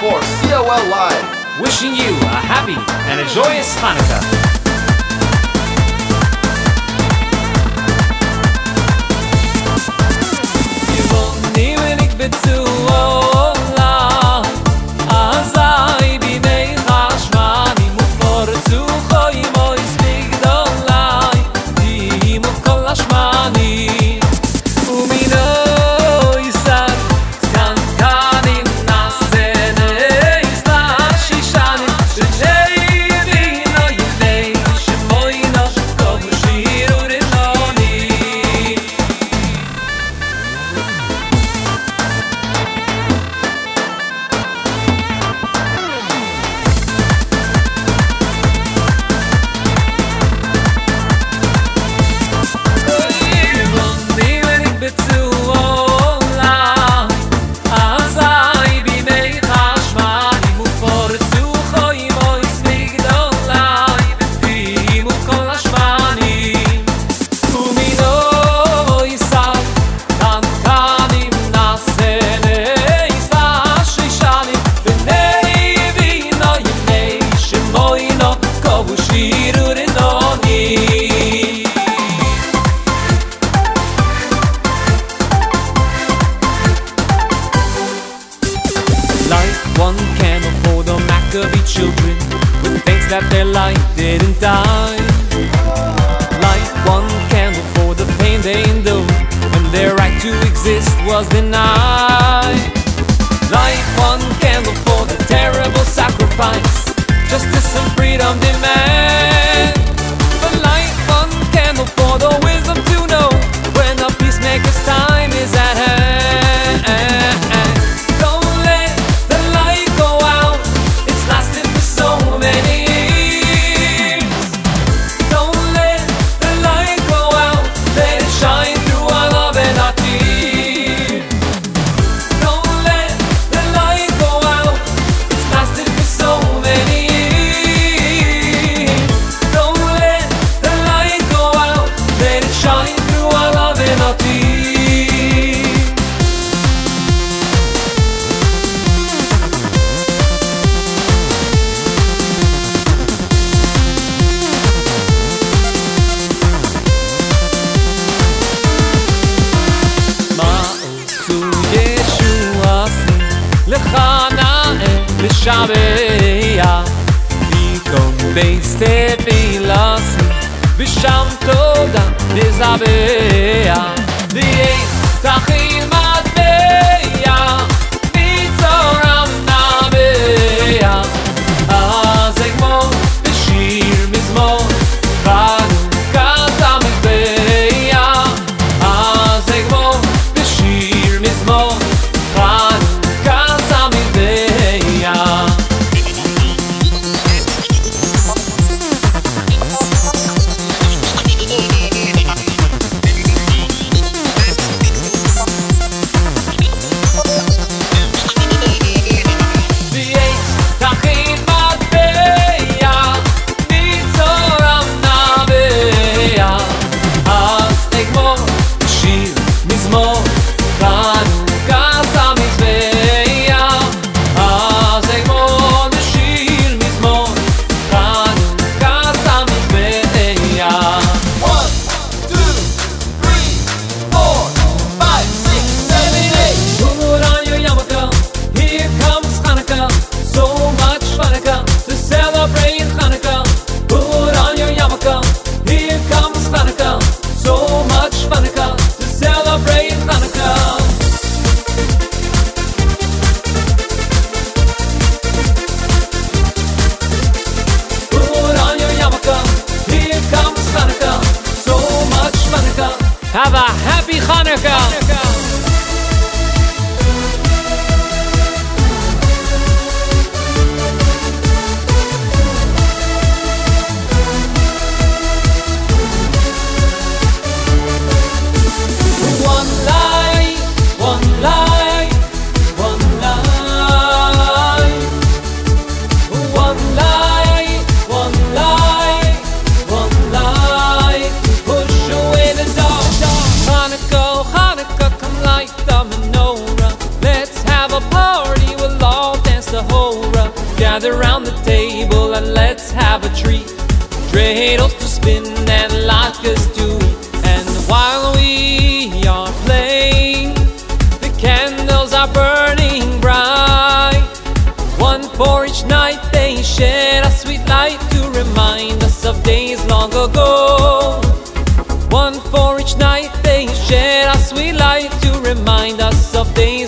For COL Live. Wishing you a happy and a joyous Hanukkah. That their light didn't die. Light one candle for the pain they endured when their right to exist was denied. Light one candle for the terrible sacrifice justice and freedom demand. But light one candle for the wisdom to know when a peacemaker's time is at hand. Ja, i kom bei stebi las, vi shamt oda, vi ja, di tachi are burning bright. One for each night they shed a sweet light to remind us of days long ago. One for each night they shed a sweet light to remind us of days.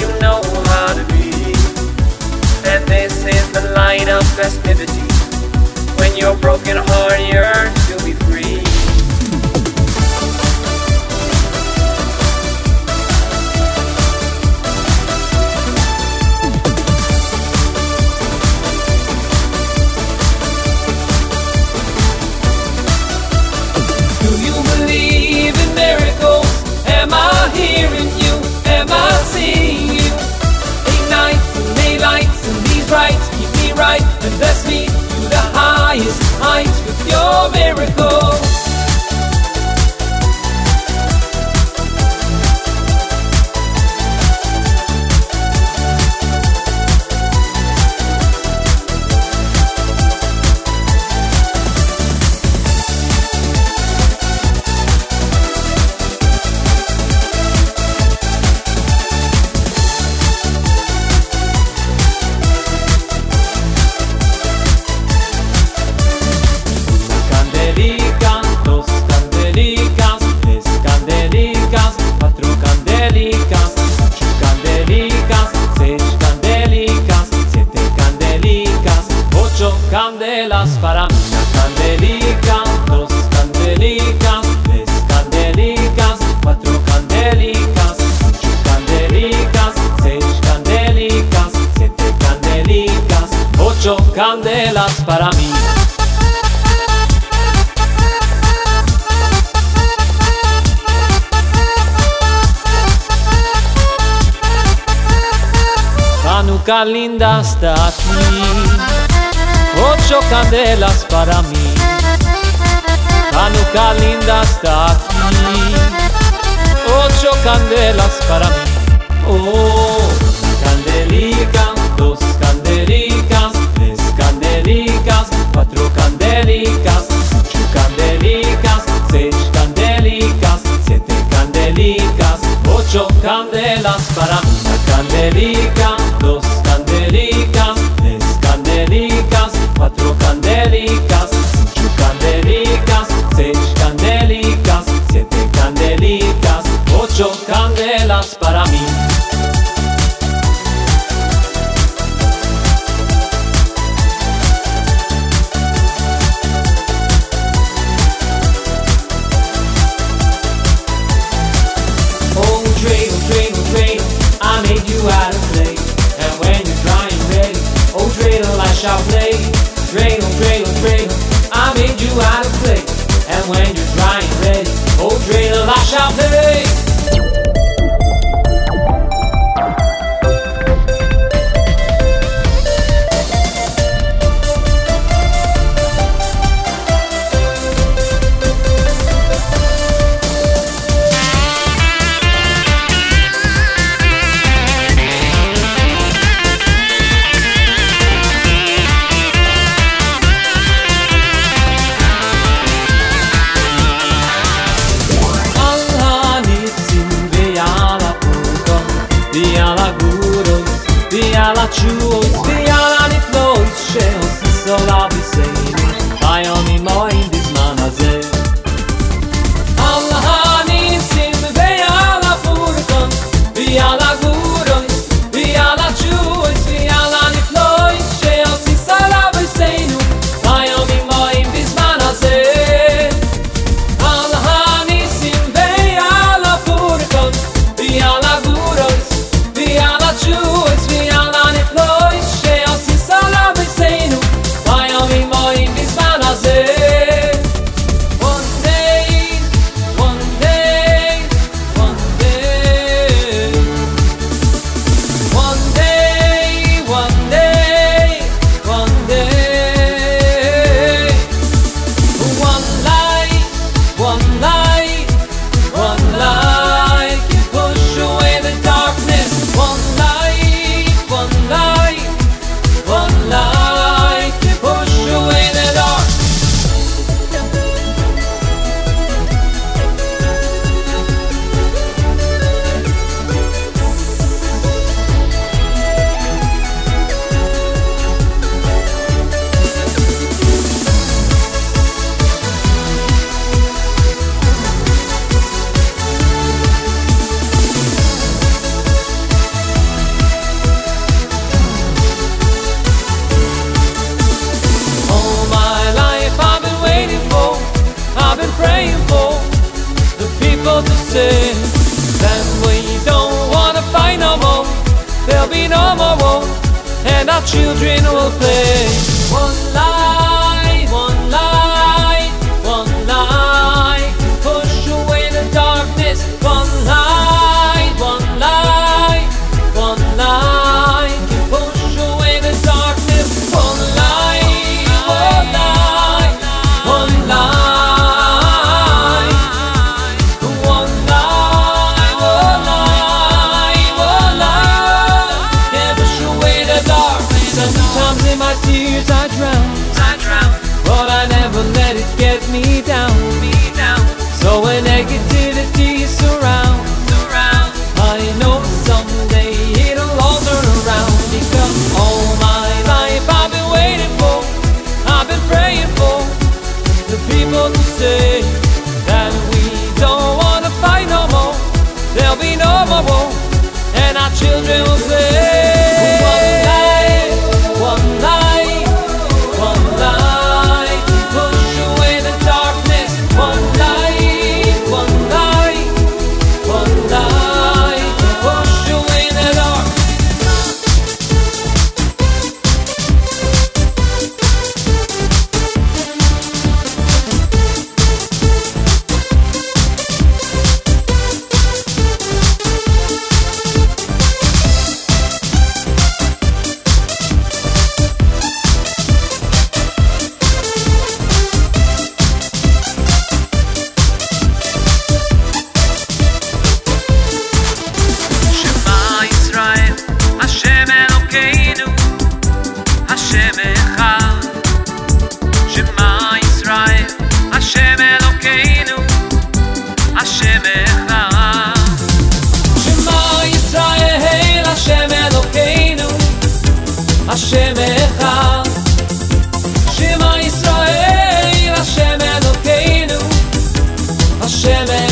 you know how to be. And this is the light of festivity. When your broken heart, yearns. para mis candelicas, dos candelicas, tres candelicas, cuatro candelicas, ocho candelicas, seis candelicas, siete candelicas, ocho candelas para mí. Hanukkah linda está aquí candelas para mí. Hanukkah linda está aquí. Ocho candelas para mí. Oh, candelicas, dos candelicas, tres candelicas, cuatro candelicas, ocho candelicas, seis candelicas, siete candelicas, ocho candelas para mí. Una candelica, dos candelicas. Patru kanderykas, siunčiu kanderykas, sėdžiu השם אחד שמע ישראל השם אלוקינו השם אחד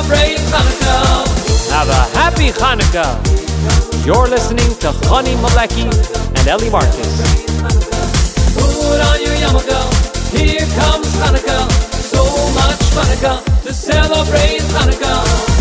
celebrate Hanukkah. Have a happy Hanukkah. You're listening to Chony Milecki and Eli Marcus. Put on your yarmulke, here comes Hanukkah. So much Hanukkah to celebrate Hanukkah.